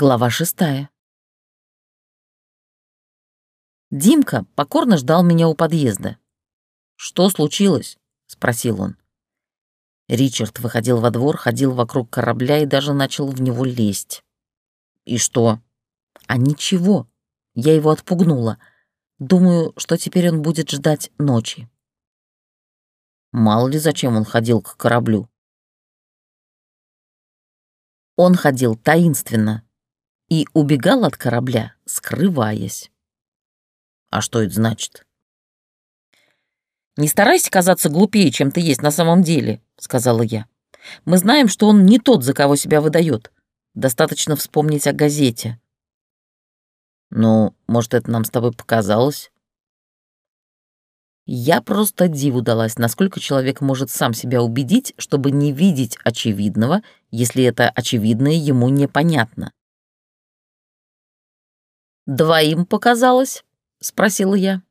Глава шестая. Димка покорно ждал меня у подъезда. «Что случилось?» — спросил он. Ричард выходил во двор, ходил вокруг корабля и даже начал в него лезть. «И что?» «А ничего. Я его отпугнула. Думаю, что теперь он будет ждать ночи». Мало ли зачем он ходил к кораблю. Он ходил таинственно, и убегал от корабля, скрываясь. А что это значит? «Не старайся казаться глупее, чем ты есть на самом деле», — сказала я. «Мы знаем, что он не тот, за кого себя выдает. Достаточно вспомнить о газете». «Ну, может, это нам с тобой показалось?» Я просто диву далась, насколько человек может сам себя убедить, чтобы не видеть очевидного, если это очевидное ему непонятно. «Двоим показалось?» — спросила я.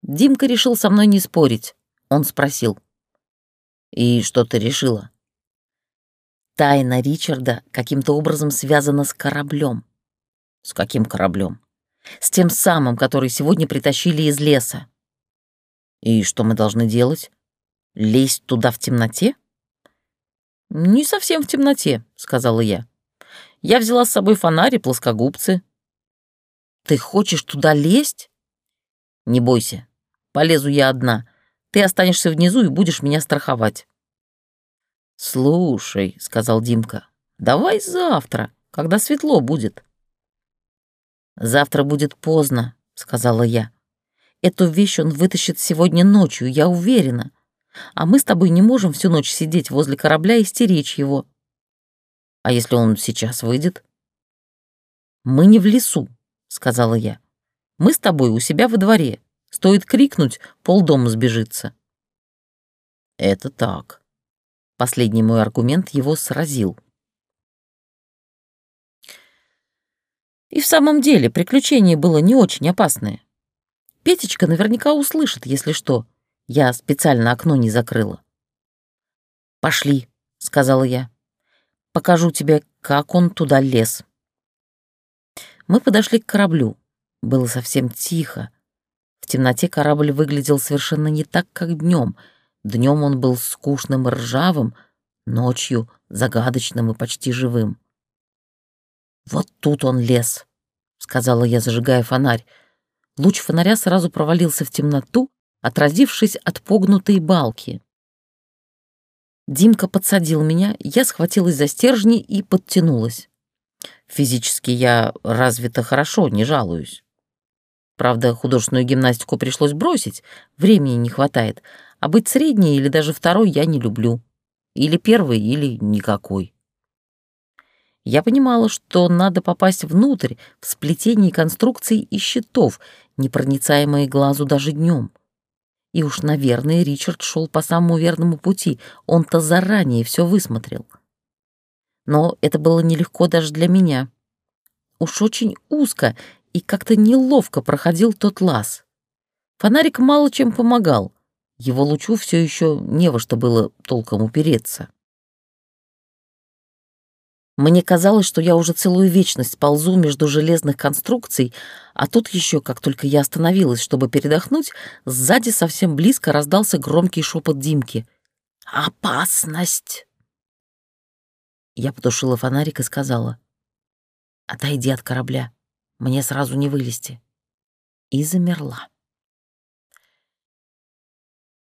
Димка решил со мной не спорить. Он спросил. «И что ты решила?» Тайна Ричарда каким-то образом связана с кораблем. «С каким кораблем?» «С тем самым, который сегодня притащили из леса». «И что мы должны делать? Лезть туда в темноте?» «Не совсем в темноте», — сказала я. «Я взяла с собой фонарь и плоскогубцы. Ты хочешь туда лезть? Не бойся, полезу я одна. Ты останешься внизу и будешь меня страховать. Слушай, сказал Димка, давай завтра, когда светло будет. Завтра будет поздно, сказала я. Эту вещь он вытащит сегодня ночью, я уверена. А мы с тобой не можем всю ночь сидеть возле корабля и стеречь его. А если он сейчас выйдет? Мы не в лесу, — сказала я. «Мы с тобой у себя во дворе. Стоит крикнуть, полдома сбежится». «Это так». Последний мой аргумент его сразил. И в самом деле приключение было не очень опасное. Петечка наверняка услышит, если что. Я специально окно не закрыла. «Пошли», — сказала я. «Покажу тебе, как он туда лез». Мы подошли к кораблю. Было совсем тихо. В темноте корабль выглядел совершенно не так, как днем. Днем он был скучным и ржавым, ночью — загадочным и почти живым. «Вот тут он лез», — сказала я, зажигая фонарь. Луч фонаря сразу провалился в темноту, отразившись от погнутой балки. Димка подсадил меня, я схватилась за стержни и подтянулась. Физически я развита хорошо, не жалуюсь. Правда, художественную гимнастику пришлось бросить, времени не хватает, а быть средней или даже второй я не люблю. Или первый, или никакой. Я понимала, что надо попасть внутрь, в сплетение конструкций и щитов, непроницаемые глазу даже днем. И уж, наверное, Ричард шел по самому верному пути, он-то заранее все высмотрел но это было нелегко даже для меня. Уж очень узко и как-то неловко проходил тот лаз. Фонарик мало чем помогал. Его лучу все еще не во что было толком упереться. Мне казалось, что я уже целую вечность ползу между железных конструкций, а тут еще, как только я остановилась, чтобы передохнуть, сзади совсем близко раздался громкий шепот Димки. «Опасность!» Я потушила фонарик и сказала, «Отойди от корабля, мне сразу не вылезти». И замерла.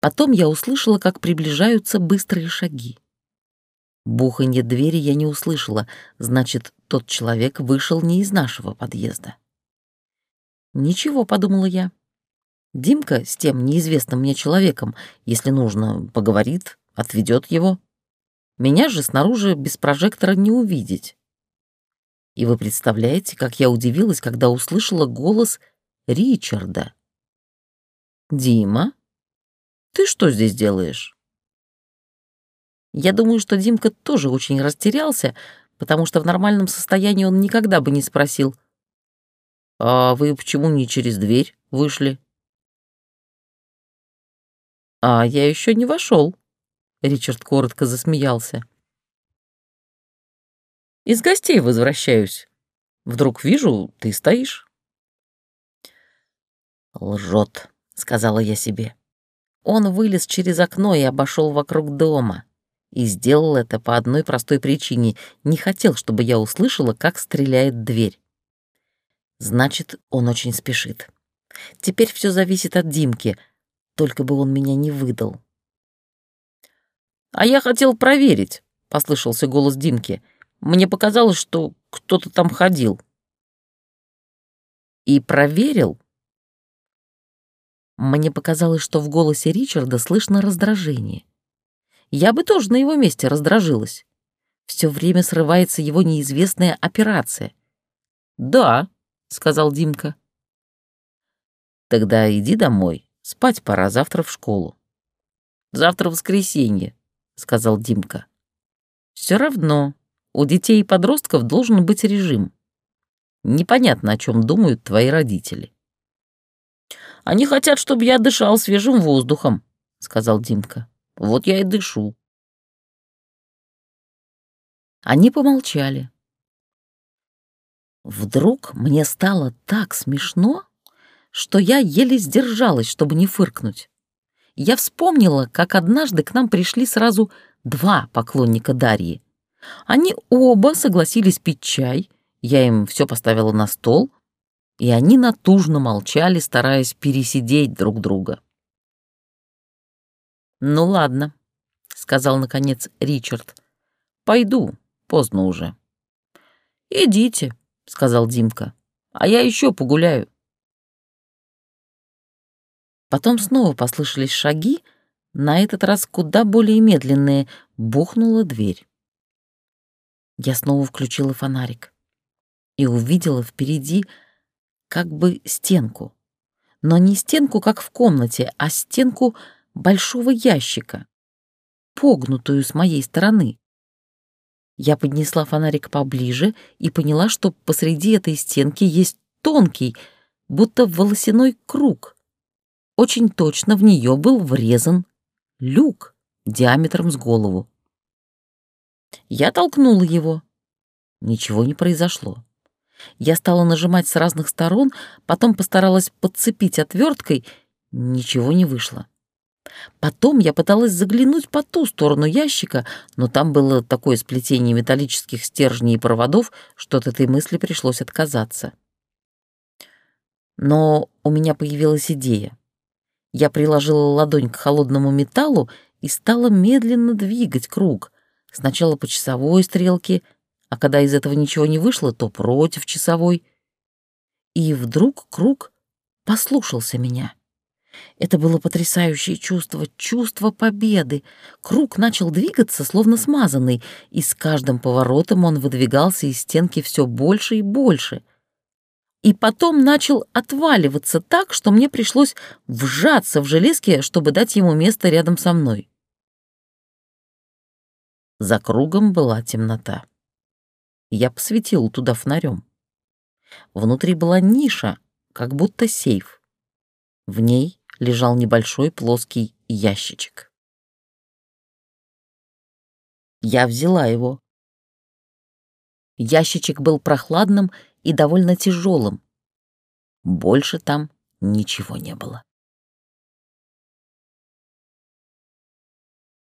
Потом я услышала, как приближаются быстрые шаги. Буханье двери я не услышала, значит, тот человек вышел не из нашего подъезда. «Ничего», — подумала я. Димка с тем неизвестным мне человеком, если нужно, поговорит, отведет его. Меня же снаружи без прожектора не увидеть. И вы представляете, как я удивилась, когда услышала голос Ричарда. «Дима, ты что здесь делаешь?» Я думаю, что Димка тоже очень растерялся, потому что в нормальном состоянии он никогда бы не спросил. «А вы почему не через дверь вышли?» «А я еще не вошел», Ричард коротко засмеялся. «Из гостей возвращаюсь. Вдруг вижу, ты стоишь. Лжет, сказала я себе. Он вылез через окно и обошел вокруг дома. И сделал это по одной простой причине. Не хотел, чтобы я услышала, как стреляет дверь. Значит, он очень спешит. Теперь все зависит от Димки, только бы он меня не выдал. «А я хотел проверить», — послышался голос Димки. «Мне показалось, что кто-то там ходил». «И проверил?» Мне показалось, что в голосе Ричарда слышно раздражение. Я бы тоже на его месте раздражилась. Все время срывается его неизвестная операция. «Да», — сказал Димка. «Тогда иди домой. Спать пора, завтра в школу». «Завтра воскресенье», — сказал Димка. Все равно у детей и подростков должен быть режим. Непонятно, о чем думают твои родители». Они хотят, чтобы я дышал свежим воздухом», — сказал Димка. «Вот я и дышу». Они помолчали. Вдруг мне стало так смешно, что я еле сдержалась, чтобы не фыркнуть. Я вспомнила, как однажды к нам пришли сразу два поклонника Дарьи. Они оба согласились пить чай, я им все поставила на стол, и они натужно молчали, стараясь пересидеть друг друга. «Ну ладно», — сказал, наконец, Ричард. «Пойду, поздно уже». «Идите», — сказал Димка, — «а я еще погуляю». Потом снова послышались шаги, на этот раз куда более медленные, бухнула дверь. Я снова включила фонарик и увидела впереди как бы стенку. Но не стенку, как в комнате, а стенку большого ящика, погнутую с моей стороны. Я поднесла фонарик поближе и поняла, что посреди этой стенки есть тонкий, будто волосяной круг. Очень точно в нее был врезан люк диаметром с голову. Я толкнула его. Ничего не произошло. Я стала нажимать с разных сторон, потом постаралась подцепить отверткой, ничего не вышло. Потом я пыталась заглянуть по ту сторону ящика, но там было такое сплетение металлических стержней и проводов, что от этой мысли пришлось отказаться. Но у меня появилась идея. Я приложила ладонь к холодному металлу и стала медленно двигать круг, сначала по часовой стрелке, а когда из этого ничего не вышло, то против часовой. И вдруг круг послушался меня. Это было потрясающее чувство, чувство победы. Круг начал двигаться, словно смазанный, и с каждым поворотом он выдвигался из стенки все больше и больше. И потом начал отваливаться так, что мне пришлось вжаться в железки, чтобы дать ему место рядом со мной. За кругом была темнота. Я посветил туда фонарем. Внутри была ниша, как будто сейф. В ней лежал небольшой плоский ящичек. Я взяла его. Ящичек был прохладным и довольно тяжелым. Больше там ничего не было.